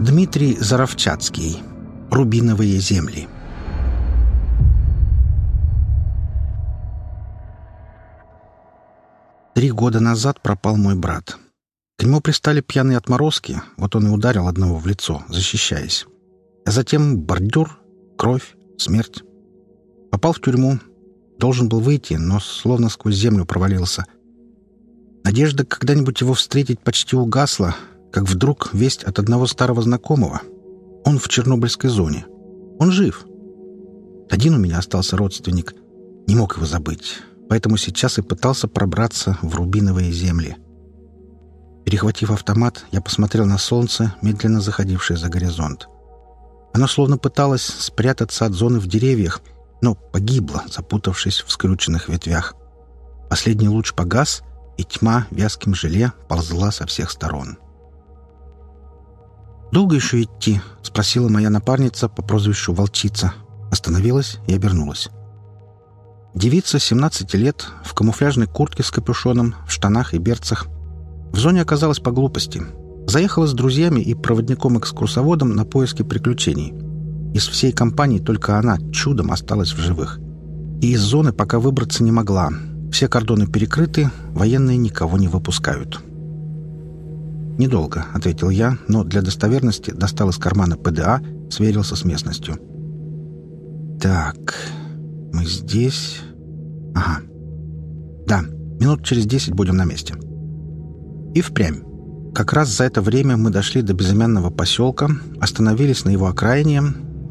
Дмитрий Заровчатский. Рубиновые земли. Три года назад пропал мой брат. К нему пристали пьяные отморозки, вот он и ударил одного в лицо, защищаясь. А затем бордюр, кровь, смерть. Попал в тюрьму. Должен был выйти, но словно сквозь землю провалился. Надежда когда-нибудь его встретить почти угасла, как вдруг весть от одного старого знакомого. Он в Чернобыльской зоне. Он жив. Один у меня остался родственник. Не мог его забыть, поэтому сейчас и пытался пробраться в рубиновые земли. Перехватив автомат, я посмотрел на солнце, медленно заходившее за горизонт. Оно словно пыталось спрятаться от зоны в деревьях, но погибло, запутавшись в скрюченных ветвях. Последний луч погас, и тьма вязким желе ползла со всех сторон. «Долго еще идти?» — спросила моя напарница по прозвищу Волчица. Остановилась и обернулась. Девица 17 лет, в камуфляжной куртке с капюшоном, в штанах и берцах. В зоне оказалась по глупости. Заехала с друзьями и проводником-экскурсоводом на поиски приключений. Из всей компании только она чудом осталась в живых. И из зоны пока выбраться не могла. Все кордоны перекрыты, военные никого не выпускают. «Недолго», — ответил я, но для достоверности достал из кармана ПДА, сверился с местностью. «Так, мы здесь...» «Ага. Да, минут через десять будем на месте». И впрямь. Как раз за это время мы дошли до безымянного поселка, остановились на его окраине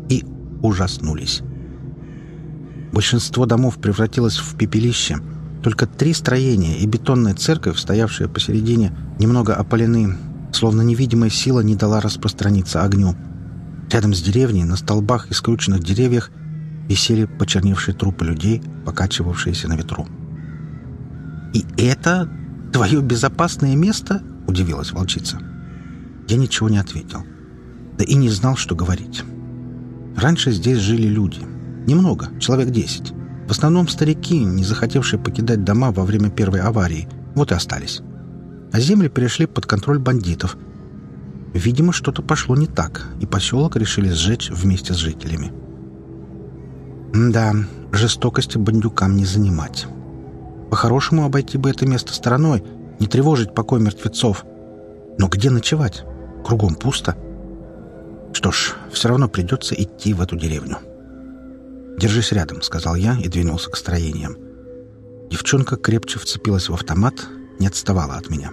и ужаснулись. Большинство домов превратилось в пепелище — только три строения и бетонная церковь, стоявшая посередине, немного опалены, словно невидимая сила не дала распространиться огню. Рядом с деревней, на столбах и скрученных деревьях, висели почерневшие трупы людей, покачивавшиеся на ветру. «И это твое безопасное место?» — удивилась волчица. Я ничего не ответил. Да и не знал, что говорить. Раньше здесь жили люди. Немного, человек десять. В основном старики, не захотевшие покидать дома во время первой аварии, вот и остались. А земли перешли под контроль бандитов. Видимо, что-то пошло не так, и поселок решили сжечь вместе с жителями. Да, жестокости бандюкам не занимать. По-хорошему обойти бы это место стороной, не тревожить покой мертвецов. Но где ночевать? Кругом пусто. Что ж, все равно придется идти в эту деревню. «Держись рядом», — сказал я и двинулся к строениям. Девчонка крепче вцепилась в автомат, не отставала от меня.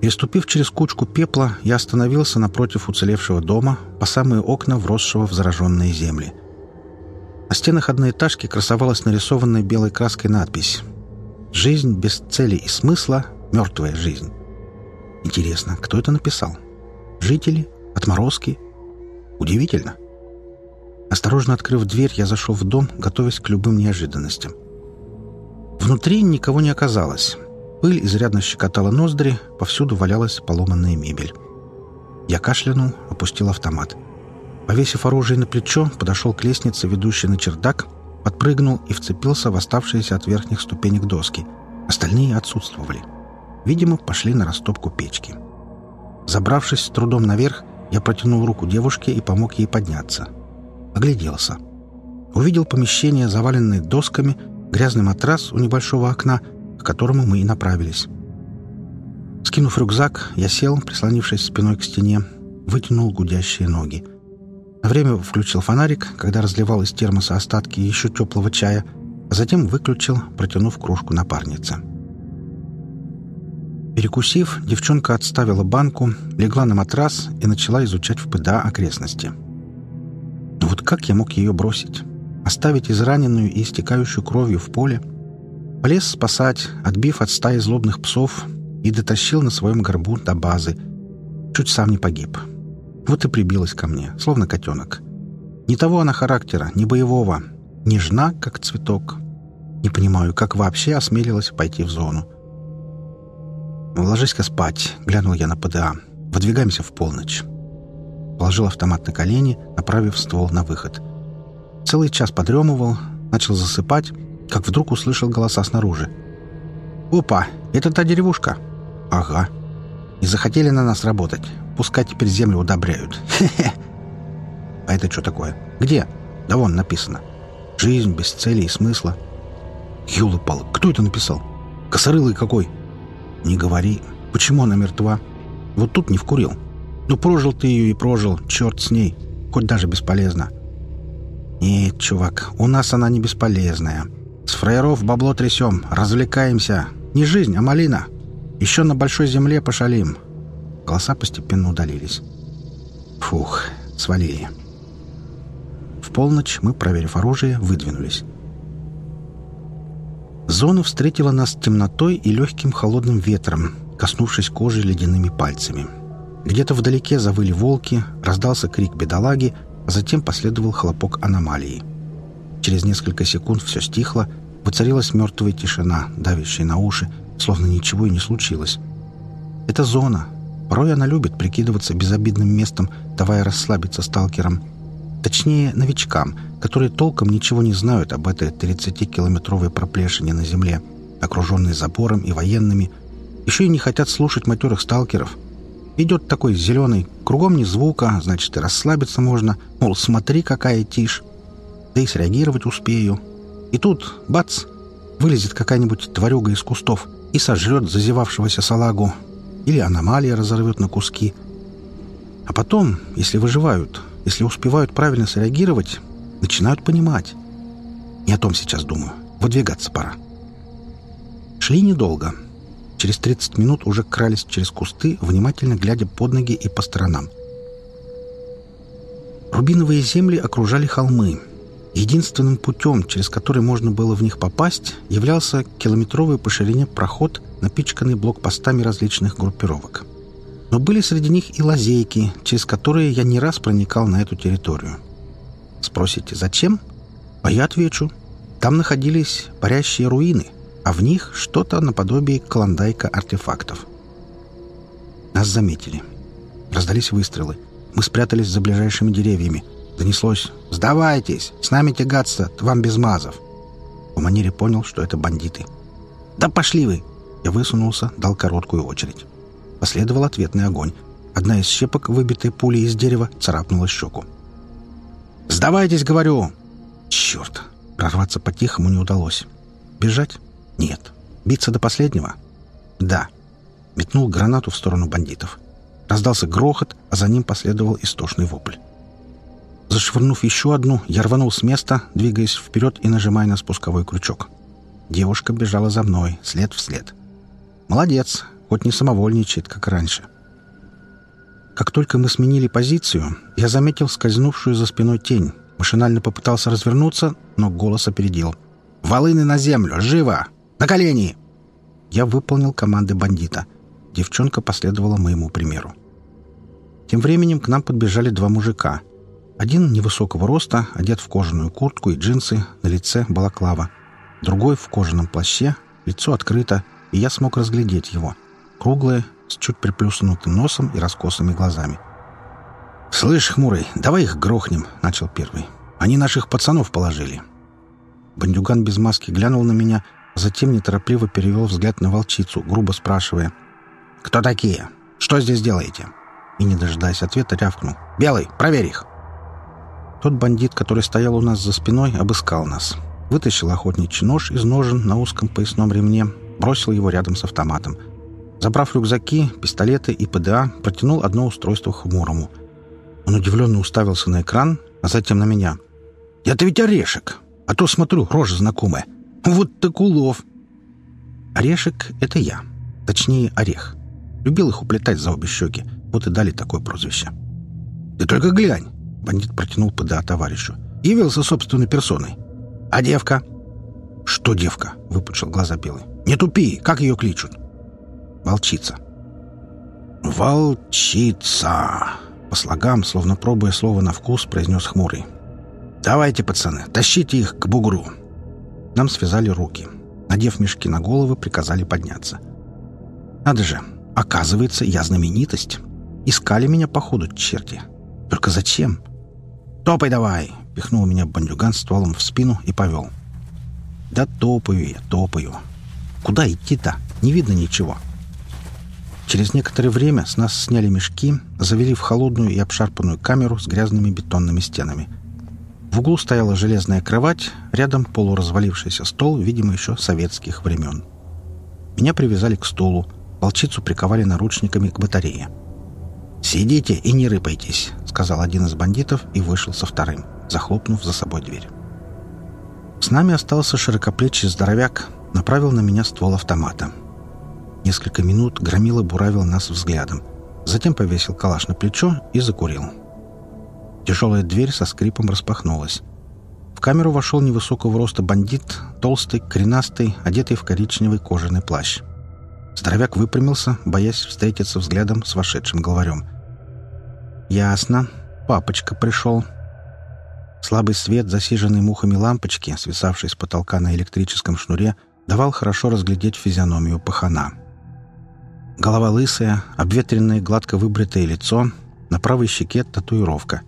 Переступив через кучку пепла, я остановился напротив уцелевшего дома, по самые окна вросшего в зараженные земли. На стенах одноэтажки красовалась нарисованная белой краской надпись «Жизнь без цели и смысла — мертвая жизнь». Интересно, кто это написал? Жители? Отморозки? Удивительно. Осторожно открыв дверь, я зашел в дом, готовясь к любым неожиданностям. Внутри никого не оказалось. Пыль изрядно щекотала ноздри, повсюду валялась поломанная мебель. Я кашлянул, опустил автомат. Повесив оружие на плечо, подошел к лестнице, ведущей на чердак, подпрыгнул и вцепился в оставшиеся от верхних ступенек доски. Остальные отсутствовали. Видимо, пошли на растопку печки. Забравшись с трудом наверх, я протянул руку девушке и помог ей подняться. Огляделся. Увидел помещение, заваленное досками, грязный матрас у небольшого окна, к которому мы и направились. Скинув рюкзак, я сел, прислонившись спиной к стене, вытянул гудящие ноги. На время включил фонарик, когда разливал из термоса остатки еще теплого чая, а затем выключил, протянув кружку напарнице. Перекусив, девчонка отставила банку, легла на матрас и начала изучать в ПДА окрестности. — но вот как я мог ее бросить? Оставить израненную и истекающую кровью в поле? Полез спасать, отбив от стаи злобных псов, и дотащил на своем горбу до базы. Чуть сам не погиб. Вот и прибилась ко мне, словно котенок. Не того она характера, не боевого. Нежна, как цветок. Не понимаю, как вообще осмелилась пойти в зону. «Ложись-ка спать», — глянул я на ПДА. «Выдвигаемся в полночь» положил автомат на колени, направив ствол на выход. Целый час подремывал, начал засыпать, как вдруг услышал голоса снаружи. «Опа! Это та деревушка!» «Ага. Не захотели на нас работать. пускай теперь землю удобряют. Хе-хе. А это что такое? Где? Да вон написано. Жизнь без цели и смысла. Юлы-палы, кто это написал? Косорылый какой? Не говори. Почему она мертва? Вот тут не вкурил. Ну, прожил ты ее и прожил. Черт с ней. Хоть даже бесполезно. Нет, чувак, у нас она не бесполезная. С фраеров бабло трясем, развлекаемся. Не жизнь, а малина. Еще на большой земле пошалим. Голоса постепенно удалились. Фух, свалили. В полночь мы, проверив оружие, выдвинулись. Зона встретила нас темнотой и легким холодным ветром, коснувшись кожи ледяными пальцами. Где-то вдалеке завыли волки, раздался крик бедолаги, а затем последовал хлопок аномалии. Через несколько секунд все стихло, воцарилась мертвая тишина, давящая на уши, словно ничего и не случилось. Это зона. Порой она любит прикидываться безобидным местом, давая расслабиться сталкерам. Точнее, новичкам, которые толком ничего не знают об этой 30-километровой проплешине на земле, окруженной забором и военными, еще и не хотят слушать матерых сталкеров. Идет такой зеленый, кругом ни звука, значит, и расслабиться можно, мол, смотри, какая тишь. Да и среагировать успею. И тут, бац, вылезет какая-нибудь тварюга из кустов и сожрет зазевавшегося салагу. Или аномалия разорвет на куски. А потом, если выживают, если успевают правильно среагировать, начинают понимать. Не о том сейчас думаю. Выдвигаться пора. Шли недолго. Через 30 минут уже крались через кусты, внимательно глядя под ноги и по сторонам. Рубиновые земли окружали холмы. Единственным путем, через который можно было в них попасть, являлся километровый по ширине проход, напичканный блокпостами различных группировок. Но были среди них и лазейки, через которые я не раз проникал на эту территорию. Спросите, зачем? А я отвечу. Там находились парящие руины, а в них что-то наподобие клондайка артефактов. Нас заметили. Раздались выстрелы. Мы спрятались за ближайшими деревьями. Донеслось «Сдавайтесь! С нами тягаться! Вам без мазов!» В манере понял, что это бандиты. «Да пошли вы!» Я высунулся, дал короткую очередь. Последовал ответный огонь. Одна из щепок, выбитой пулей из дерева, царапнула щеку. «Сдавайтесь, говорю!» «Черт!» Прорваться по-тихому не удалось. «Бежать? Нет. Биться до последнего? Да». Метнул гранату в сторону бандитов. Раздался грохот, а за ним последовал истошный вопль. Зашвырнув еще одну, я рванул с места, двигаясь вперед и нажимая на спусковой крючок. Девушка бежала за мной, след в след. «Молодец, хоть не самовольничает, как раньше. Как только мы сменили позицию, я заметил скользнувшую за спиной тень. Машинально попытался развернуться, но голос опередил. «Волыны на землю! Живо! На колени!» Я выполнил команды бандита. Девчонка последовала моему примеру. Тем временем к нам подбежали два мужика. Один невысокого роста, одет в кожаную куртку и джинсы, на лице балаклава. Другой в кожаном плаще, лицо открыто, и я смог разглядеть его круглое, с чуть приплюснутым носом и раскосыми глазами. «Слышь, хмурый, давай их грохнем», — начал первый. «Они наших пацанов положили». Бандюган без маски глянул на меня, затем неторопливо перевел взгляд на волчицу, грубо спрашивая. «Кто такие? Что здесь делаете?» И, не дожидаясь ответа, рявкнул. «Белый, проверь их!» Тот бандит, который стоял у нас за спиной, обыскал нас. Вытащил охотничий нож из ножен на узком поясном ремне, бросил его рядом с автоматом — Забрав рюкзаки, пистолеты и ПДА, протянул одно устройство хмурому. Он удивленно уставился на экран, а затем на меня. «Это ведь орешек! А то, смотрю, рожа знакомая. Вот так улов!» Орешек — это я. Точнее, орех. Любил их уплетать за обе щеки. Вот и дали такое прозвище. «Ты только глянь!» — бандит протянул ПДА товарищу. «Явился собственной персоной. А девка?» «Что девка?» — выпучил глаза белый. «Не тупи! Как ее кличут?» Волчица. «Волчица!» По слогам, словно пробуя слово на вкус, произнес хмурый. «Давайте, пацаны, тащите их к бугру!» Нам связали руки. Надев мешки на головы, приказали подняться. «Надо же! Оказывается, я знаменитость! Искали меня, походу, черти! Только зачем?» «Топай давай!» — пихнул меня бандюган стволом в спину и повел. «Да топаю я, топаю! Куда идти-то? Не видно ничего!» Через некоторое время с нас сняли мешки, завели в холодную и обшарпанную камеру с грязными бетонными стенами. В углу стояла железная кровать, рядом полуразвалившийся стол, видимо, еще советских времен. Меня привязали к стулу, волчицу приковали наручниками к батарее. «Сидите и не рыпайтесь», — сказал один из бандитов и вышел со вторым, захлопнув за собой дверь. С нами остался широкоплечий здоровяк, направил на меня ствол автомата. Несколько минут громила буравил нас взглядом. Затем повесил калаш на плечо и закурил. Тяжелая дверь со скрипом распахнулась. В камеру вошел невысокого роста бандит, толстый, коренастый, одетый в коричневый кожаный плащ. Здоровяк выпрямился, боясь встретиться взглядом с вошедшим главарем. «Ясно. Папочка пришел». Слабый свет засиженной мухами лампочки, свисавшей с потолка на электрическом шнуре, давал хорошо разглядеть физиономию пахана. Голова лысая, обветренное гладко выбритое лицо, на правой щеке татуировка.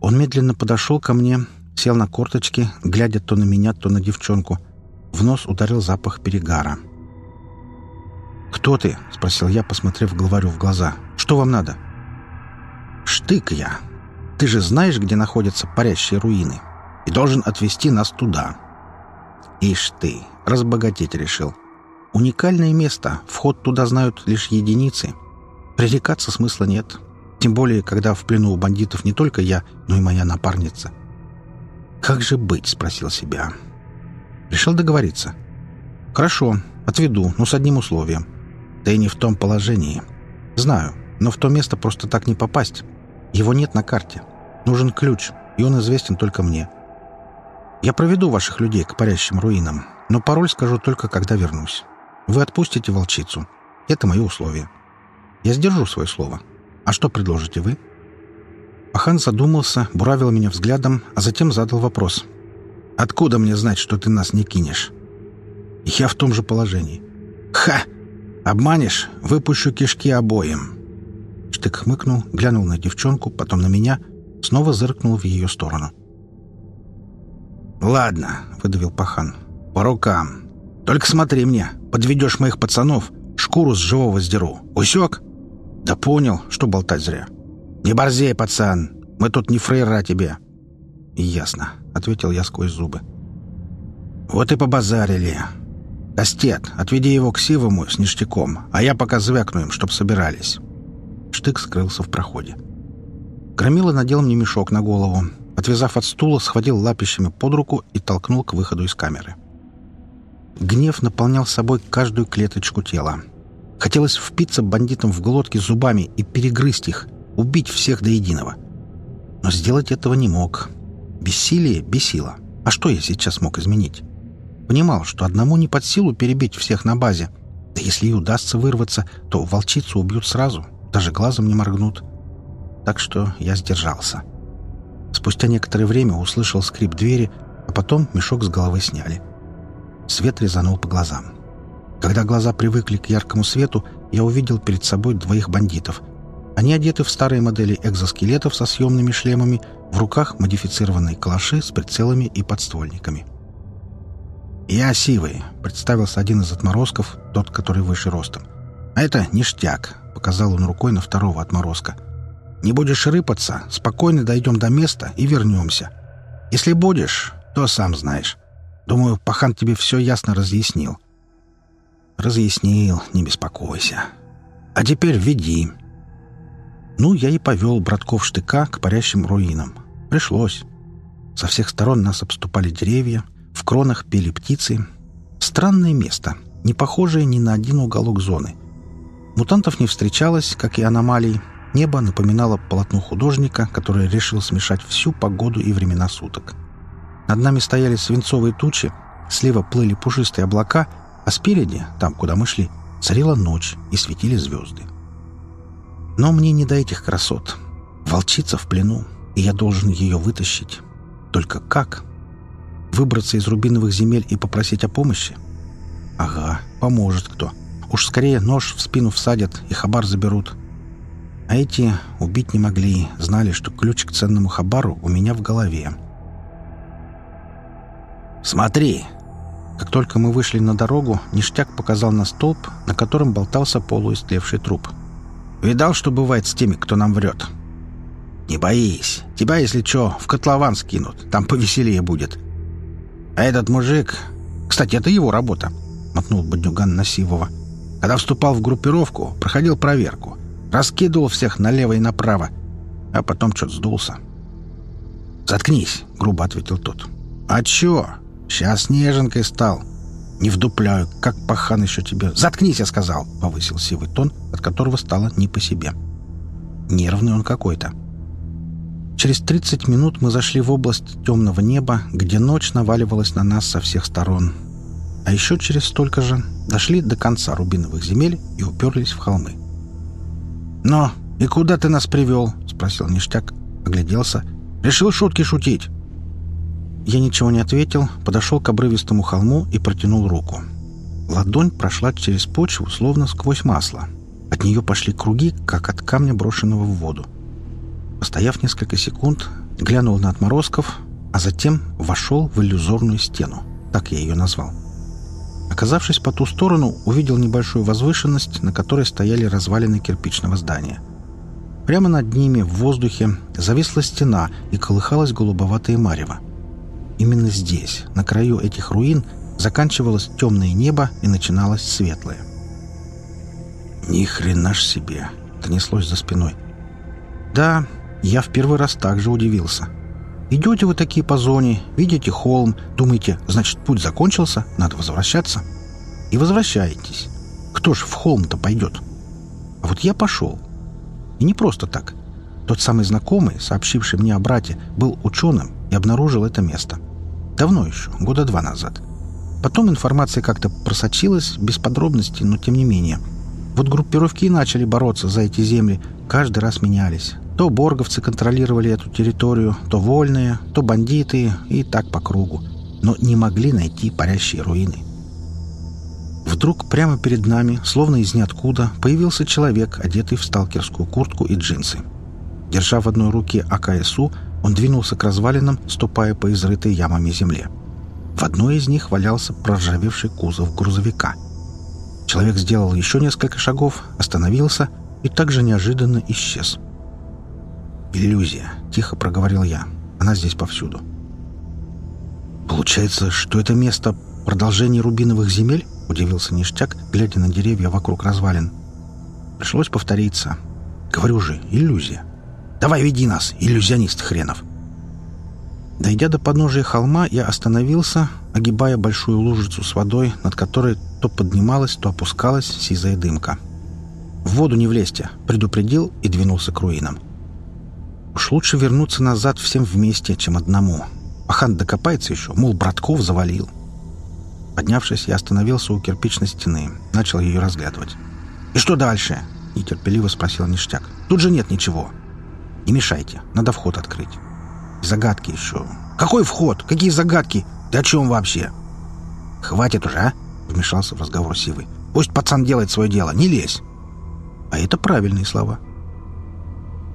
Он медленно подошел ко мне, сел на корточки, глядя то на меня, то на девчонку. В нос ударил запах перегара. «Кто ты?» — спросил я, посмотрев главарю в глаза. «Что вам надо?» «Штык я. Ты же знаешь, где находятся парящие руины, и должен отвезти нас туда». «Ишь ты, разбогатеть решил. Уникальное место, вход туда знают лишь единицы. Пререкаться смысла нет. Тем более, когда в плену у бандитов не только я, но и моя напарница. «Как же быть?» — спросил себя. Решил договориться. «Хорошо, отведу, но с одним условием. Ты не в том положении. Знаю, но в то место просто так не попасть. Его нет на карте. Нужен ключ, и он известен только мне. Я проведу ваших людей к парящим руинам, но пароль скажу только, когда вернусь. Вы отпустите волчицу. Это мое условие. Я сдержу свое слово. А что предложите вы?» Ахан задумался, буравил меня взглядом, а затем задал вопрос. «Откуда мне знать, что ты нас не кинешь?» «Я в том же положении». «Ха! Обманешь? Выпущу кишки обоим!» Штык хмыкнул, глянул на девчонку, потом на меня, снова зыркнул в ее сторону. «Ладно», — выдавил Пахан, — «по рукам. Только смотри мне, подведешь моих пацанов, шкуру с живого сдеру. Усек?» «Да понял, что болтать зря». «Не борзей, пацан, мы тут не фрейра тебе». «Ясно», — ответил я сквозь зубы. «Вот и побазарили. Кастет, отведи его к Сивому с ништяком, а я пока звякну им, чтоб собирались». Штык скрылся в проходе. Громила надел мне мешок на голову, отвязав от стула, схватил лапищами под руку и толкнул к выходу из камеры. Гнев наполнял собой каждую клеточку тела. Хотелось впиться бандитам в глотки зубами и перегрызть их, убить всех до единого. Но сделать этого не мог. Бессилие бесило. А что я сейчас мог изменить? Понимал, что одному не под силу перебить всех на базе. Да если и удастся вырваться, то волчицу убьют сразу, даже глазом не моргнут. Так что я сдержался. Спустя некоторое время услышал скрип двери, а потом мешок с головы сняли. Свет резанул по глазам. Когда глаза привыкли к яркому свету, я увидел перед собой двоих бандитов. Они одеты в старые модели экзоскелетов со съемными шлемами, в руках модифицированные калаши с прицелами и подствольниками. «Я Сивый», — представился один из отморозков, тот, который выше ростом. «А это ништяк», — показал он рукой на второго отморозка. «Не будешь рыпаться, спокойно дойдем до места и вернемся. Если будешь, то сам знаешь. Думаю, пахан тебе все ясно разъяснил». «Разъяснил, не беспокойся. А теперь веди». Ну, я и повел братков штыка к парящим руинам. Пришлось. Со всех сторон нас обступали деревья, в кронах пели птицы. Странное место, не похожее ни на один уголок зоны. Мутантов не встречалось, как и аномалий. Небо напоминало полотно художника, который решил смешать всю погоду и времена суток. Над нами стояли свинцовые тучи, слева плыли пушистые облака, а спереди, там, куда мы шли, царила ночь и светили звезды. Но мне не до этих красот. Волчица в плену, и я должен ее вытащить. Только как? Выбраться из рубиновых земель и попросить о помощи? Ага, поможет кто. Уж скорее нож в спину всадят и хабар заберут. А эти убить не могли, знали, что ключ к ценному хабару у меня в голове. «Смотри!» Как только мы вышли на дорогу, ништяк показал на столб, на котором болтался полуистлевший труп. «Видал, что бывает с теми, кто нам врет?» «Не боись. Тебя, если что, в котлован скинут. Там повеселее будет». «А этот мужик... Кстати, это его работа», — мотнул Бадюган на Сивова. «Когда вступал в группировку, проходил проверку. Раскидывал всех налево и направо. А потом что-то сдулся». «Заткнись», — грубо ответил тот. «А чё? Сейчас неженкой стал. Не вдупляю, как пахан еще тебе. Заткнись, я сказал, повысил сивый тон, от которого стало не по себе. Нервный он какой-то. Через 30 минут мы зашли в область темного неба, где ночь наваливалась на нас со всех сторон. А еще через столько же дошли до конца рубиновых земель и уперлись в холмы. «Но и куда ты нас привел?» — спросил Ништяк, огляделся. «Решил шутки шутить?» Я ничего не ответил, подошел к обрывистому холму и протянул руку. Ладонь прошла через почву, словно сквозь масло. От нее пошли круги, как от камня, брошенного в воду. Постояв несколько секунд, глянул на отморозков, а затем вошел в иллюзорную стену. Так я ее назвал. Оказавшись по ту сторону, увидел небольшую возвышенность, на которой стояли развалины кирпичного здания. Прямо над ними, в воздухе, зависла стена и колыхалась голубоватое марево. Именно здесь, на краю этих руин, заканчивалось темное небо и начиналось светлое. «Ни хрена ж себе!» — донеслось за спиной. «Да, я в первый раз также удивился. Идете вы такие по зоне, видите холм, думаете, значит, путь закончился, надо возвращаться. И возвращаетесь. Кто ж в холм-то пойдет? А вот я пошел. И не просто так. Тот самый знакомый, сообщивший мне о брате, был ученым и обнаружил это место. Давно еще, года два назад. Потом информация как-то просочилась, без подробностей, но тем не менее. Вот группировки и начали бороться за эти земли, каждый раз менялись. То борговцы контролировали эту территорию, то вольные, то бандиты, и так по кругу. Но не могли найти парящие руины. Вдруг прямо перед нами, словно из ниоткуда, появился человек, одетый в сталкерскую куртку и джинсы. Держа в одной руке АКСУ, он двинулся к развалинам, ступая по изрытой ямами земле. В одной из них валялся проржавевший кузов грузовика. Человек сделал еще несколько шагов, остановился и также неожиданно исчез. «Иллюзия», — тихо проговорил я. «Она здесь повсюду». «Получается, что это место — продолжение рубиновых земель?» — удивился Ништяк, глядя на деревья вокруг развалин. Пришлось повториться. «Говорю же, иллюзия». Давай веди нас, иллюзионист хренов!» Дойдя до подножия холма, я остановился, огибая большую лужицу с водой, над которой то поднималась, то опускалась сизая дымка. «В воду не влезьте!» — предупредил и двинулся к руинам. Уж лучше вернуться назад всем вместе, чем одному. Ахан докопается еще, мол, братков завалил. Поднявшись, я остановился у кирпичной стены, начал ее разглядывать. «И что дальше?» — нетерпеливо спросил Ништяк. «Тут же нет ничего». Не мешайте, надо вход открыть. Загадки еще. Какой вход? Какие загадки? Ты о чем вообще? Хватит уже, а? Вмешался в разговор Сивый. Пусть пацан делает свое дело, не лезь. А это правильные слова.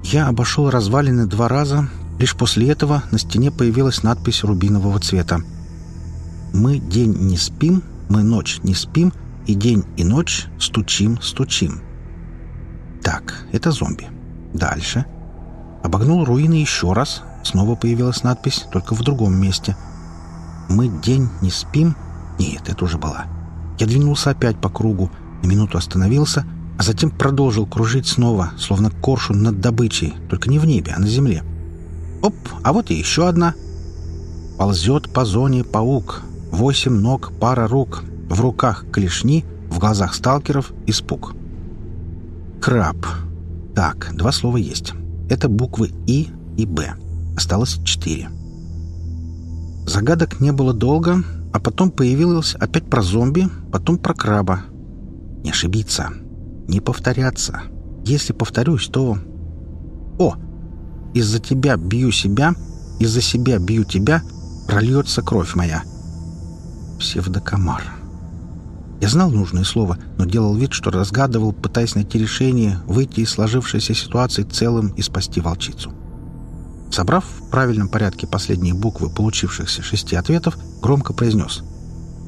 Я обошел развалины два раза. Лишь после этого на стене появилась надпись рубинового цвета. «Мы день не спим, мы ночь не спим, и день и ночь стучим, стучим». Так, это зомби. Дальше. Обогнул руины еще раз. Снова появилась надпись, только в другом месте. «Мы день не спим?» Нет, это уже была. Я двинулся опять по кругу, на минуту остановился, а затем продолжил кружить снова, словно коршун над добычей, только не в небе, а на земле. Оп, а вот и еще одна. Ползет по зоне паук. Восемь ног, пара рук. В руках клешни, в глазах сталкеров испуг. Краб. Так, два слова есть. Это буквы И и Б. Осталось четыре. Загадок не было долго, а потом появилось опять про зомби, потом про краба. Не ошибиться, не повторяться. Если повторюсь, то... О! Из-за тебя бью себя, из-за себя бью тебя, прольется кровь моя. Псевдокомар. Я знал нужное слово, но делал вид, что разгадывал, пытаясь найти решение, выйти из сложившейся ситуации целым и спасти волчицу. Собрав в правильном порядке последние буквы получившихся шести ответов, громко произнес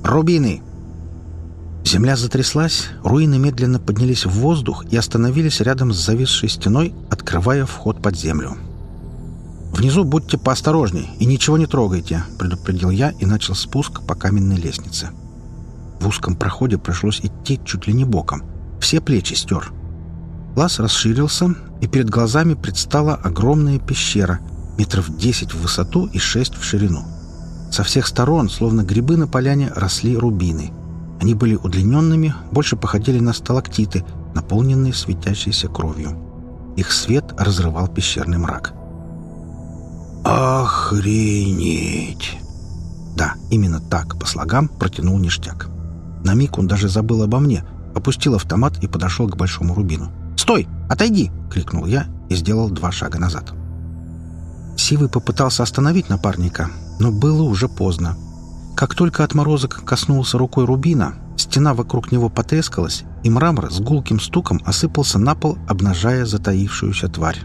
Рубины!» Земля затряслась, руины медленно поднялись в воздух и остановились рядом с зависшей стеной, открывая вход под землю. «Внизу будьте поосторожней и ничего не трогайте», — предупредил я и начал спуск по каменной лестнице. В узком проходе пришлось идти чуть ли не боком. Все плечи стер. Глаз расширился, и перед глазами предстала огромная пещера, метров десять в высоту и шесть в ширину. Со всех сторон, словно грибы на поляне, росли рубины. Они были удлиненными, больше походили на сталактиты, наполненные светящейся кровью. Их свет разрывал пещерный мрак. «Охренеть!» Да, именно так, по слогам, протянул ништяк. На миг он даже забыл обо мне, опустил автомат и подошел к большому рубину. «Стой! Отойди!» — крикнул я и сделал два шага назад. Сивый попытался остановить напарника, но было уже поздно. Как только отморозок коснулся рукой рубина, стена вокруг него потрескалась, и мрамор с гулким стуком осыпался на пол, обнажая затаившуюся тварь.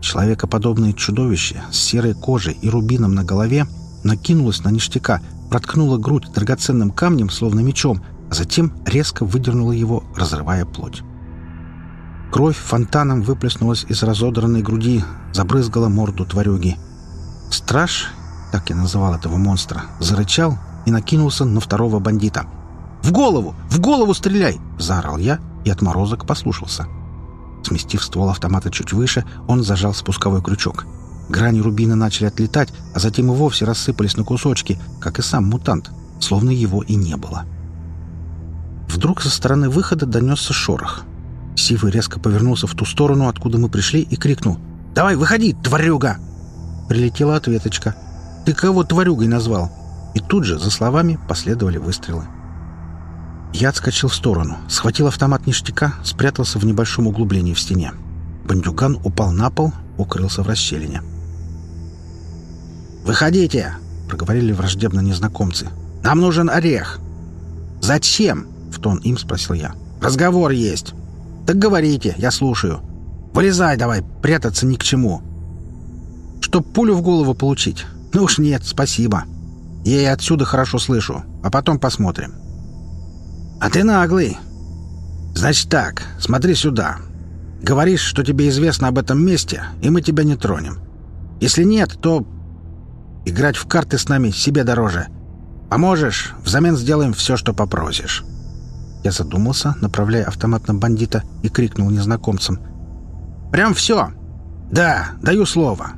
Человекоподобное чудовище с серой кожей и рубином на голове накинулось на ништяка, проткнуло грудь драгоценным камнем, словно мечом, а затем резко выдернуло его, разрывая плоть. Кровь фонтаном выплеснулась из разодранной груди, забрызгала морду тварюги. Страж так я называл этого монстра, зарычал и накинулся на второго бандита. «В голову! В голову стреляй!» — заорал я, и отморозок послушался. Сместив ствол автомата чуть выше, он зажал спусковой крючок. Грани рубина начали отлетать, а затем и вовсе рассыпались на кусочки, как и сам мутант, словно его и не было. Вдруг со стороны выхода донесся шорох. Сивый резко повернулся в ту сторону, откуда мы пришли, и крикнул «Давай, выходи, тварюга!» Прилетела ответочка — «Ты кого тварюгой назвал?» И тут же за словами последовали выстрелы. Я отскочил в сторону, схватил автомат ништяка, спрятался в небольшом углублении в стене. Бандюган упал на пол, укрылся в расщелине. «Выходите!» — проговорили враждебно незнакомцы. «Нам нужен орех!» «Зачем?» — в тон им спросил я. «Разговор есть!» «Так говорите, я слушаю!» «Вылезай давай, прятаться ни к чему!» «Чтоб пулю в голову получить!» «Ну уж нет, спасибо. Я и отсюда хорошо слышу, а потом посмотрим». «А ты наглый. Значит так, смотри сюда. Говоришь, что тебе известно об этом месте, и мы тебя не тронем. Если нет, то играть в карты с нами себе дороже. Поможешь, взамен сделаем все, что попросишь». Я задумался, направляя автомат на бандита, и крикнул незнакомцам. «Прям все? Да, даю слово.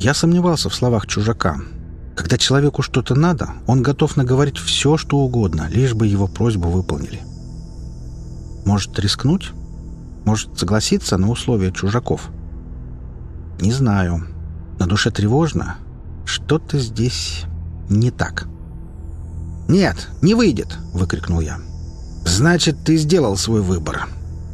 Я сомневался в словах чужака. Когда человеку что-то надо, он готов наговорить все, что угодно, лишь бы его просьбу выполнили. Может, рискнуть? Может, согласиться на условия чужаков? Не знаю. На душе тревожно. Что-то здесь не так. «Нет, не выйдет!» — выкрикнул я. «Значит, ты сделал свой выбор».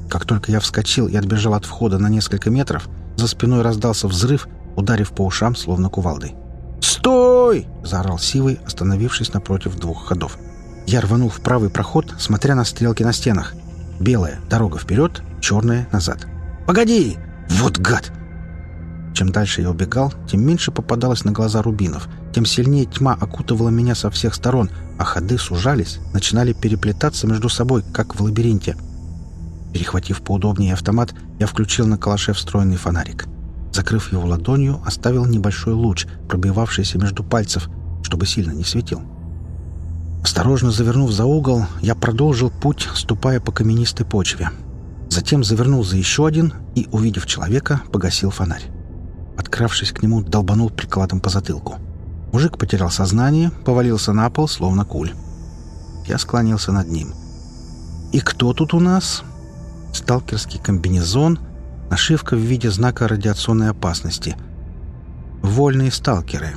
Как только я вскочил и отбежал от входа на несколько метров, за спиной раздался взрыв, ударив по ушам, словно кувалдой. «Стой!» — заорал Сивый, остановившись напротив двух ходов. Я рванул в правый проход, смотря на стрелки на стенах. Белая — дорога вперед, черная — назад. «Погоди! Вот гад!» Чем дальше я убегал, тем меньше попадалось на глаза рубинов, тем сильнее тьма окутывала меня со всех сторон, а ходы сужались, начинали переплетаться между собой, как в лабиринте. Перехватив поудобнее автомат, я включил на калаше встроенный фонарик. Закрыв его ладонью, оставил небольшой луч, пробивавшийся между пальцев, чтобы сильно не светил. Осторожно завернув за угол, я продолжил путь, ступая по каменистой почве. Затем завернул за еще один и, увидев человека, погасил фонарь. Подкравшись к нему, долбанул прикладом по затылку. Мужик потерял сознание, повалился на пол, словно куль. Я склонился над ним. «И кто тут у нас?» Сталкерский комбинезон — Нашивка в виде знака радиационной опасности. Вольные сталкеры.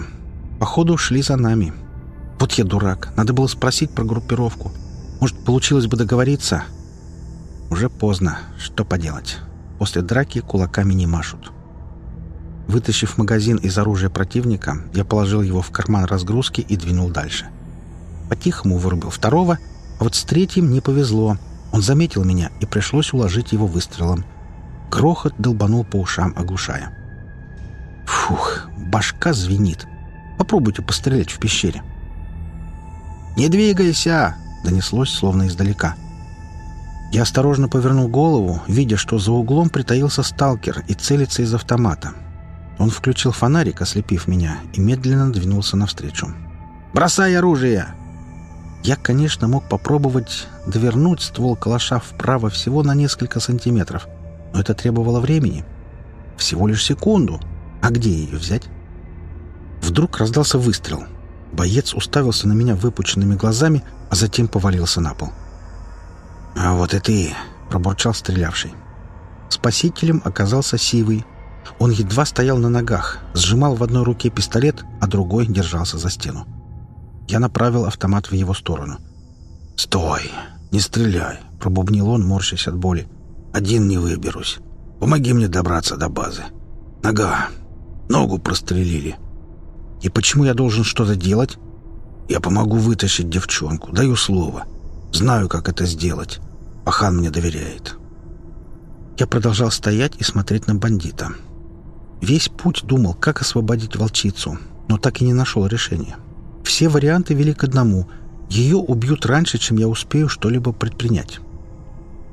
Походу, шли за нами. Вот я дурак. Надо было спросить про группировку. Может, получилось бы договориться? Уже поздно. Что поделать? После драки кулаками не машут. Вытащив магазин из оружия противника, я положил его в карман разгрузки и двинул дальше. По-тихому вырубил второго, а вот с третьим не повезло. Он заметил меня, и пришлось уложить его выстрелом — Грохот долбанул по ушам, оглушая. Фух, башка звенит. Попробуйте пострелять в пещере. «Не двигайся!» — донеслось, словно издалека. Я осторожно повернул голову, видя, что за углом притаился сталкер и целится из автомата. Он включил фонарик, ослепив меня, и медленно двинулся навстречу. «Бросай оружие!» Я, конечно, мог попробовать довернуть ствол калаша вправо всего на несколько сантиметров, но это требовало времени. Всего лишь секунду. А где ее взять? Вдруг раздался выстрел. Боец уставился на меня выпученными глазами, а затем повалился на пол. «А вот и ты!» — пробурчал стрелявший. Спасителем оказался Сивый. Он едва стоял на ногах, сжимал в одной руке пистолет, а другой держался за стену. Я направил автомат в его сторону. «Стой! Не стреляй!» — пробубнил он, морщась от боли. «Один не выберусь. Помоги мне добраться до базы. Нога. Ногу прострелили. И почему я должен что-то делать? Я помогу вытащить девчонку, даю слово. Знаю, как это сделать. Пахан мне доверяет». Я продолжал стоять и смотреть на бандита. Весь путь думал, как освободить волчицу, но так и не нашел решения. Все варианты вели к одному. Ее убьют раньше, чем я успею что-либо предпринять.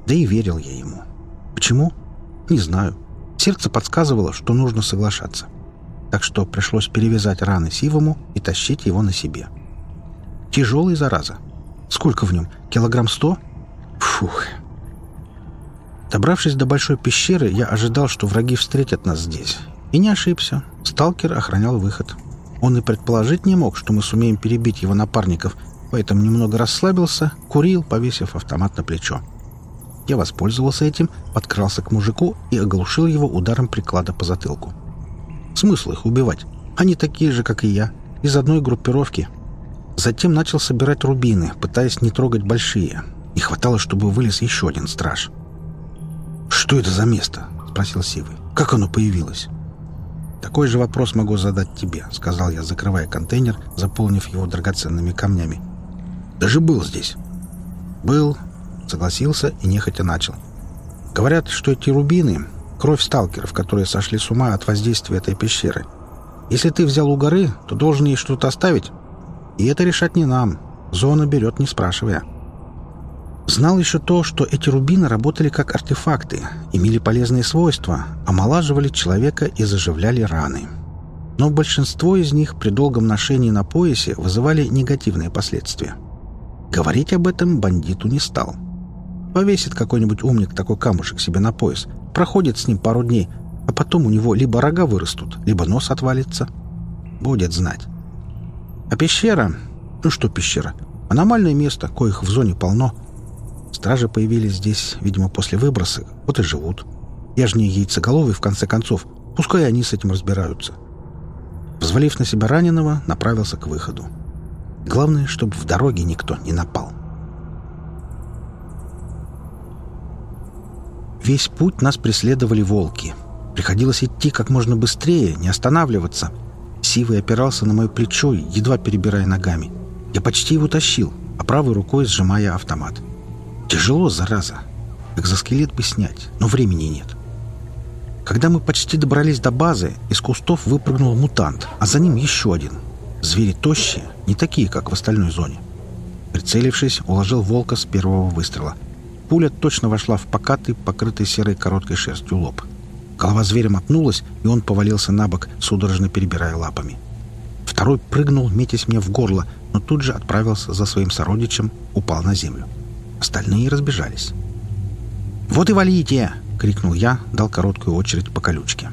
Да и верил я ему. Почему? Не знаю. Сердце подсказывало, что нужно соглашаться. Так что пришлось перевязать раны Сивому и тащить его на себе. Тяжелый, зараза. Сколько в нем? Килограмм сто? Фух. Добравшись до большой пещеры, я ожидал, что враги встретят нас здесь. И не ошибся. Сталкер охранял выход. Он и предположить не мог, что мы сумеем перебить его напарников, поэтому немного расслабился, курил, повесив автомат на плечо. Я воспользовался этим, подкрался к мужику и оглушил его ударом приклада по затылку. Смысл их убивать? Они такие же, как и я, из одной группировки. Затем начал собирать рубины, пытаясь не трогать большие. Не хватало, чтобы вылез еще один страж. «Что это за место?» — спросил Сивый. «Как оно появилось?» «Такой же вопрос могу задать тебе», — сказал я, закрывая контейнер, заполнив его драгоценными камнями. «Даже был здесь». «Был», — согласился и нехотя начал. «Говорят, что эти рубины — кровь сталкеров, которые сошли с ума от воздействия этой пещеры. Если ты взял у горы, то должен ей что-то оставить. И это решать не нам. Зона берет, не спрашивая». Знал еще то, что эти рубины работали как артефакты, имели полезные свойства, омолаживали человека и заживляли раны. Но большинство из них при долгом ношении на поясе вызывали негативные последствия. Говорить об этом бандиту не стал. Повесит какой-нибудь умник такой камушек себе на пояс, проходит с ним пару дней, а потом у него либо рога вырастут, либо нос отвалится. Будет знать. А пещера? Ну что пещера? Аномальное место, коих в зоне полно – Стражи появились здесь, видимо, после выброса. Вот и живут. Я же не яйцеголовый, в конце концов. Пускай они с этим разбираются. Взвалив на себя раненого, направился к выходу. Главное, чтобы в дороге никто не напал. Весь путь нас преследовали волки. Приходилось идти как можно быстрее, не останавливаться. Сивый опирался на мое плечо, едва перебирая ногами. Я почти его тащил, а правой рукой сжимая автомат. — Тяжело, зараза. Экзоскелет бы снять, но времени нет. Когда мы почти добрались до базы, из кустов выпрыгнул мутант, а за ним еще один. Звери тощие, не такие, как в остальной зоне. Прицелившись, уложил волка с первого выстрела. Пуля точно вошла в покатый, покрытый серой короткой шерстью лоб. Голова зверя мотнулась, и он повалился на бок, судорожно перебирая лапами. Второй прыгнул, метясь мне в горло, но тут же отправился за своим сородичем, упал на землю. Остальные разбежались. «Вот и валите!» — крикнул я, дал короткую очередь по колючке.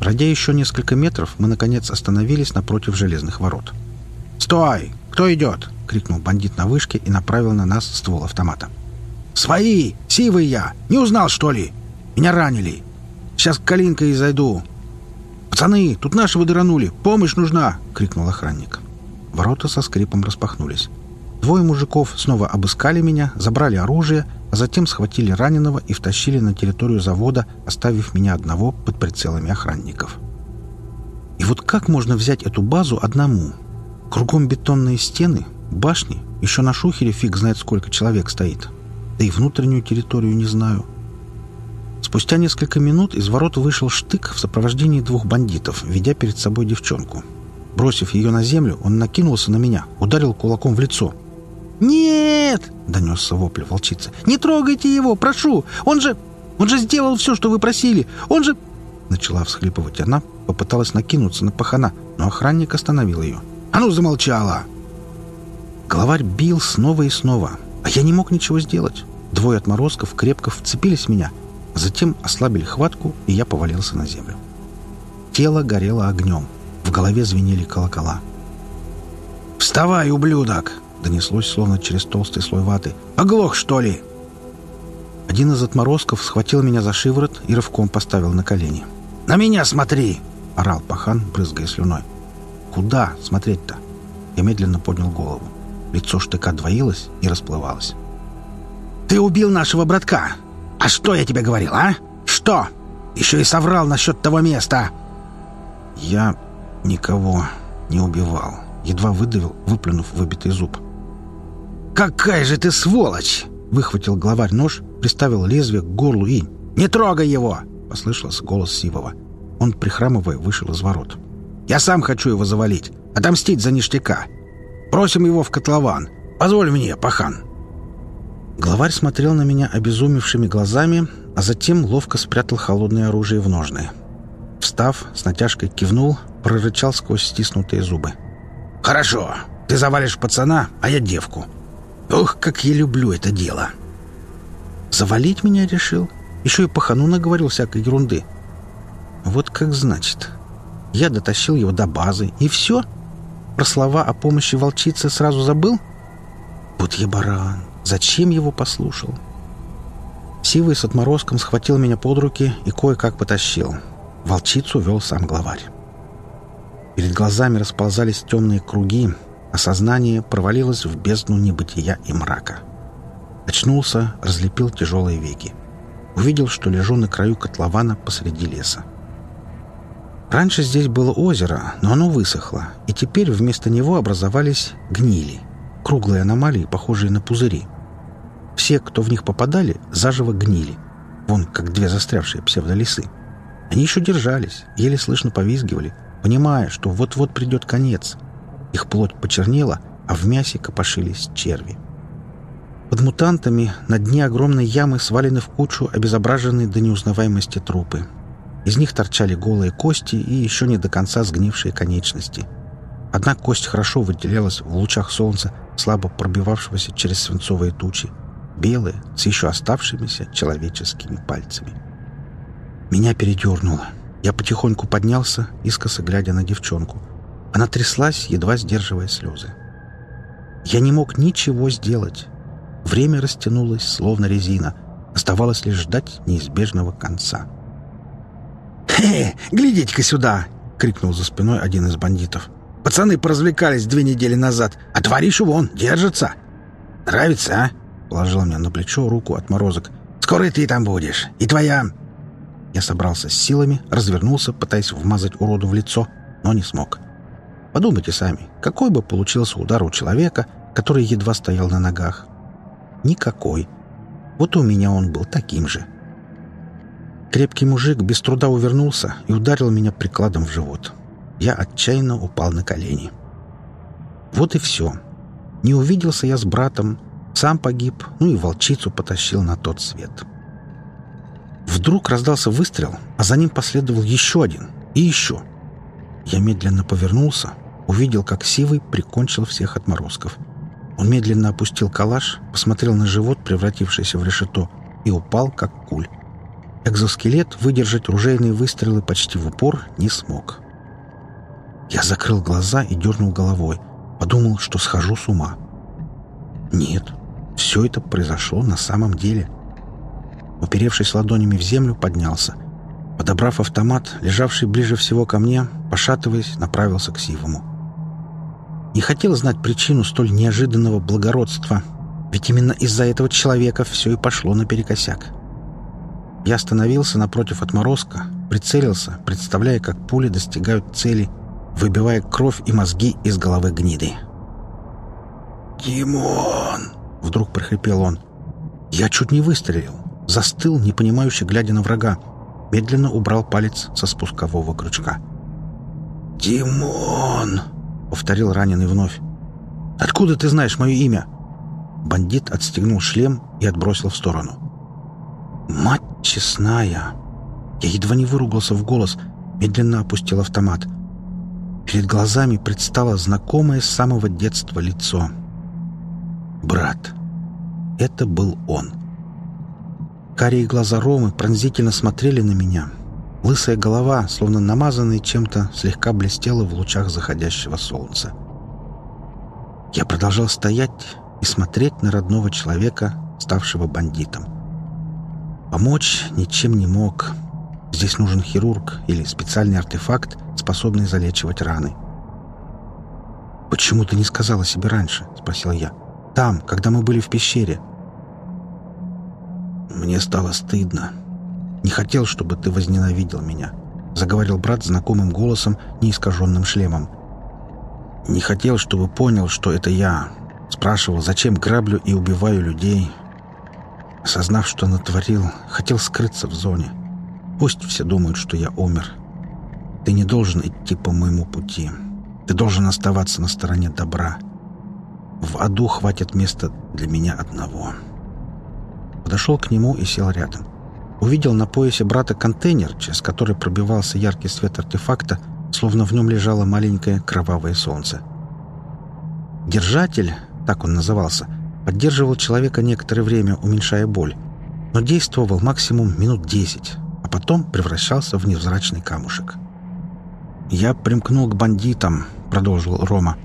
Пройдя еще несколько метров, мы, наконец, остановились напротив железных ворот. «Стой! Кто идет?» — крикнул бандит на вышке и направил на нас ствол автомата. «Свои! Сивый я! Не узнал, что ли? Меня ранили! Сейчас к Калинкой зайду!» «Пацаны, тут наши выдыранули! Помощь нужна!» — крикнул охранник. Ворота со скрипом распахнулись. Двое мужиков снова обыскали меня, забрали оружие, а затем схватили раненого и втащили на территорию завода, оставив меня одного под прицелами охранников. И вот как можно взять эту базу одному? Кругом бетонные стены, башни, еще на шухере фиг знает сколько человек стоит. Да и внутреннюю территорию не знаю. Спустя несколько минут из ворот вышел штык в сопровождении двух бандитов, ведя перед собой девчонку. Бросив ее на землю, он накинулся на меня, ударил кулаком в лицо. «Нет!» — донесся вопль волчицы. «Не трогайте его, прошу! Он же... он же сделал все, что вы просили! Он же...» Начала всхлипывать она, попыталась накинуться на пахана, но охранник остановил ее. «А ну, замолчала!» Главарь бил снова и снова, а я не мог ничего сделать. Двое отморозков крепко вцепились в меня, затем ослабили хватку, и я повалился на землю. Тело горело огнем, в голове звенели колокола. «Вставай, ублюдок!» — донеслось словно через толстый слой ваты. «Оглох, что ли?» Один из отморозков схватил меня за шиворот и рывком поставил на колени. «На меня смотри!» — орал пахан, брызгая слюной. «Куда смотреть-то?» Я медленно поднял голову. Лицо штыка двоилось и расплывалось. «Ты убил нашего братка! А что я тебе говорил, а? Что? Еще и соврал насчет того места!» «Я никого не убивал», — едва выдавил, выплюнув выбитый зуб. «Какая же ты сволочь!» — выхватил главарь нож, приставил лезвие к горлу и... «Не трогай его!» — послышался голос Сивова. Он, прихрамывая, вышел из ворот. «Я сам хочу его завалить, отомстить за ништяка. Просим его в котлован. Позволь мне, пахан!» Главарь смотрел на меня обезумевшими глазами, а затем ловко спрятал холодное оружие в ножны. Встав, с натяжкой кивнул, прорычал сквозь стиснутые зубы. «Хорошо, ты завалишь пацана, а я девку. Ох, как я люблю это дело!» «Завалить меня решил? Еще и пахану наговорил всякой ерунды. Вот как значит. Я дотащил его до базы, и все?» Про слова о помощи волчице сразу забыл? Вот я баран. Зачем его послушал? Сивый с отморозком схватил меня под руки и кое-как потащил. Волчицу вел сам главарь. Перед глазами расползались темные круги, а сознание провалилось в бездну небытия и мрака. Очнулся, разлепил тяжелые веки. Увидел, что лежу на краю котлована посреди леса. Раньше здесь было озеро, но оно высохло, и теперь вместо него образовались гнили, круглые аномалии, похожие на пузыри. Все, кто в них попадали, заживо гнили, вон как две застрявшие псевдолисы. Они еще держались, еле слышно повизгивали, понимая, что вот-вот придет конец. Их плоть почернела, а в мясе копошились черви. Под мутантами на дне огромной ямы свалены в кучу обезображенные до неузнаваемости трупы, из них торчали голые кости и еще не до конца сгнившие конечности. Одна кость хорошо выделялась в лучах солнца, слабо пробивавшегося через свинцовые тучи, белая, с еще оставшимися человеческими пальцами. Меня передернуло. Я потихоньку поднялся, искоса глядя на девчонку. Она тряслась, едва сдерживая слезы. Я не мог ничего сделать. Время растянулось, словно резина. Оставалось лишь ждать неизбежного конца. «Хе, глядите-ка сюда!» — крикнул за спиной один из бандитов. «Пацаны поразвлекались две недели назад, а товарищу вон, держится!» «Нравится, а?» — положил мне на плечо руку отморозок. «Скоро и ты там будешь, и твоя...» Я собрался с силами, развернулся, пытаясь вмазать уроду в лицо, но не смог. Подумайте сами, какой бы получился удар у человека, который едва стоял на ногах? Никакой. Вот у меня он был таким же. Крепкий мужик без труда увернулся и ударил меня прикладом в живот. Я отчаянно упал на колени. Вот и все. Не увиделся я с братом, сам погиб, ну и волчицу потащил на тот свет. Вдруг раздался выстрел, а за ним последовал еще один и еще. Я медленно повернулся, увидел, как Сивый прикончил всех отморозков. Он медленно опустил калаш, посмотрел на живот, превратившийся в решето, и упал, как куль. Экзоскелет выдержать ружейные выстрелы почти в упор не смог. Я закрыл глаза и дернул головой. Подумал, что схожу с ума. Нет, все это произошло на самом деле. Уперевшись ладонями в землю, поднялся. Подобрав автомат, лежавший ближе всего ко мне, пошатываясь, направился к Сивому. Не хотел знать причину столь неожиданного благородства, ведь именно из-за этого человека все и пошло наперекосяк. Я остановился напротив отморозка, прицелился, представляя, как пули достигают цели, выбивая кровь и мозги из головы гниды. «Димон!» — вдруг прохрипел он. Я чуть не выстрелил, застыл, непонимающе глядя на врага, медленно убрал палец со спускового крючка. «Димон!» Он!» — повторил раненый вновь. «Откуда ты знаешь мое имя?» Бандит отстегнул шлем и отбросил в сторону. «Мать честная!» Я едва не выругался в голос, медленно опустил автомат. Перед глазами предстало знакомое с самого детства лицо. «Брат!» Это был он. Карие глаза Ромы пронзительно смотрели на меня. Лысая голова, словно намазанная чем-то, слегка блестела в лучах заходящего солнца. Я продолжал стоять и смотреть на родного человека, ставшего бандитом. Помочь ничем не мог. Здесь нужен хирург или специальный артефакт, способный залечивать раны. «Почему ты не сказала себе раньше?» — спросил я. «Там, когда мы были в пещере». «Мне стало стыдно. Не хотел, чтобы ты возненавидел меня», — заговорил брат знакомым голосом, неискаженным шлемом. «Не хотел, чтобы понял, что это я. Спрашивал, зачем граблю и убиваю людей. Осознав, что натворил, хотел скрыться в зоне. Пусть все думают, что я умер. Ты не должен идти по моему пути. Ты должен оставаться на стороне добра. В аду хватит места для меня одного». Подошел к нему и сел рядом. Увидел на поясе брата контейнер, через который пробивался яркий свет артефакта, словно в нем лежало маленькое кровавое солнце. Держатель, так он назывался, поддерживал человека некоторое время, уменьшая боль, но действовал максимум минут десять, а потом превращался в невзрачный камушек. «Я примкнул к бандитам», — продолжил Рома.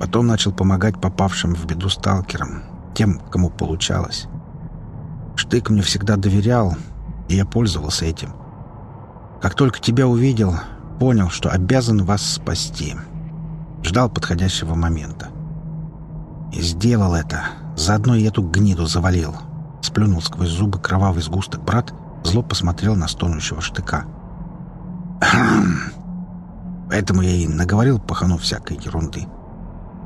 Потом начал помогать попавшим в беду сталкерам, тем, кому получалось. Штык мне всегда доверял, я пользовался этим. Как только тебя увидел, понял, что обязан вас спасти. Ждал подходящего момента. И сделал это. Заодно и эту гниду завалил. Сплюнул сквозь зубы кровавый сгусток брат, зло посмотрел на стонущего штыка. Поэтому я и наговорил пахану всякой ерунды.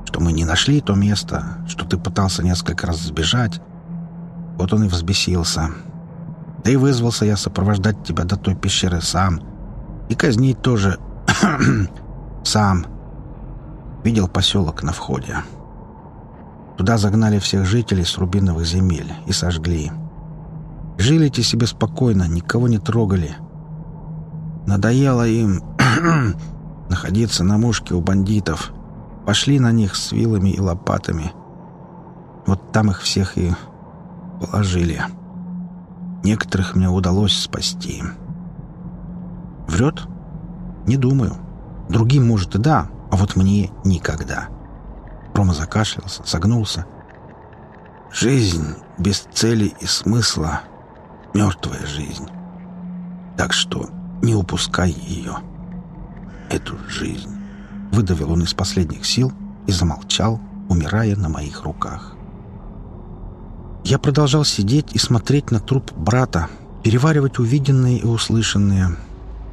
Что мы не нашли то место, что ты пытался несколько раз сбежать, вот он и взбесился. Да и вызвался я сопровождать тебя до той пещеры сам. И казнить тоже сам. Видел поселок на входе. Туда загнали всех жителей с рубиновых земель и сожгли. Жили те себе спокойно, никого не трогали. Надоело им находиться на мушке у бандитов. Пошли на них с вилами и лопатами. Вот там их всех и положили. Некоторых мне удалось спасти. Врет? Не думаю. Другим, может, и да, а вот мне никогда. Рома закашлялся, согнулся. Жизнь без цели и смысла — мертвая жизнь. Так что не упускай ее. Эту жизнь. Выдавил он из последних сил и замолчал, умирая на моих руках. Я продолжал сидеть и смотреть на труп брата, переваривать увиденное и услышанное.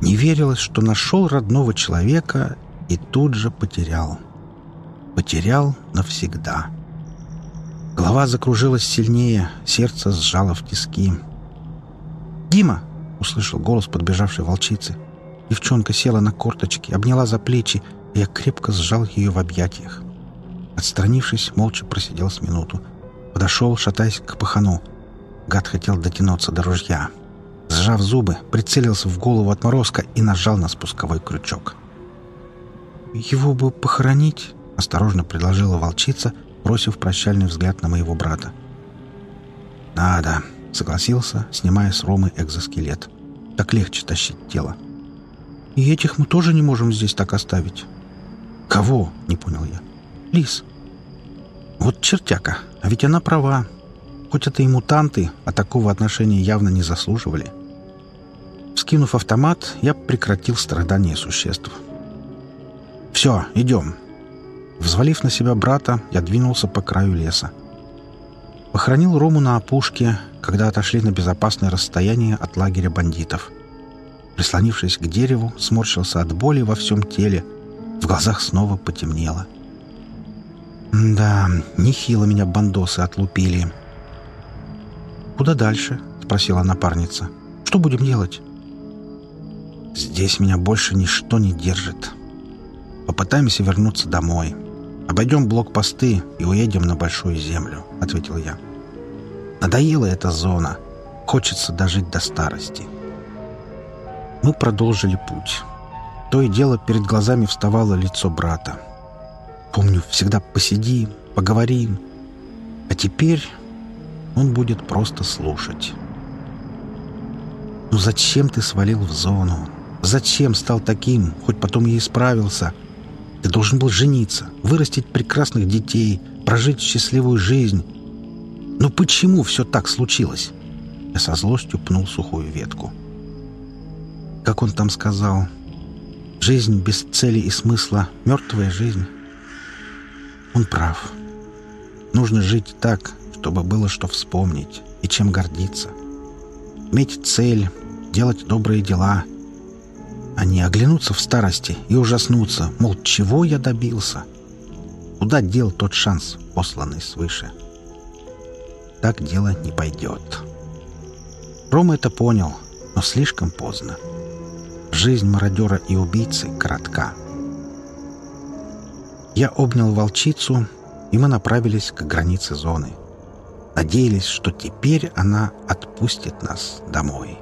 Не верилось, что нашел родного человека и тут же потерял. Потерял навсегда. Голова закружилась сильнее, сердце сжало в тиски. «Дима!» — услышал голос подбежавшей волчицы. Девчонка села на корточки, обняла за плечи, и я крепко сжал ее в объятиях. Отстранившись, молча просидел с минуту. Подошел, шатаясь к пахану. Гад хотел дотянуться до ружья. Сжав зубы, прицелился в голову отморозка и нажал на спусковой крючок. «Его бы похоронить?» — осторожно предложила волчица, бросив прощальный взгляд на моего брата. «Надо», — согласился, снимая с Ромы экзоскелет. «Так легче тащить тело». «И этих мы тоже не можем здесь так оставить». «Кого?» — не понял я. «Лис». Вот чертяка, а ведь она права. Хоть это и мутанты, а такого отношения явно не заслуживали. Скинув автомат, я прекратил страдания существ. «Все, идем». Взвалив на себя брата, я двинулся по краю леса. Похоронил Рому на опушке, когда отошли на безопасное расстояние от лагеря бандитов. Прислонившись к дереву, сморщился от боли во всем теле. В глазах снова потемнело. — «Да, нехило меня бандосы отлупили». «Куда дальше?» — спросила напарница. «Что будем делать?» «Здесь меня больше ничто не держит. Попытаемся вернуться домой. Обойдем блокпосты и уедем на Большую Землю», — ответил я. «Надоела эта зона. Хочется дожить до старости». Мы продолжили путь. То и дело перед глазами вставало лицо брата. Помню, всегда посидим, поговорим. А теперь он будет просто слушать. «Ну зачем ты свалил в зону? Зачем стал таким, хоть потом и исправился?» Ты должен был жениться, вырастить прекрасных детей, прожить счастливую жизнь. Но почему все так случилось?» Я со злостью пнул сухую ветку. Как он там сказал, «Жизнь без цели и смысла — мертвая жизнь». Он прав. Нужно жить так, чтобы было что вспомнить и чем гордиться. Иметь цель, делать добрые дела — а не оглянуться в старости и ужаснуться, мол, чего я добился? Куда дел тот шанс, посланный свыше? Так дело не пойдет. Рома это понял, но слишком поздно. Жизнь мародера и убийцы коротка. Я обнял волчицу, и мы направились к границе зоны. Надеялись, что теперь она отпустит нас домой.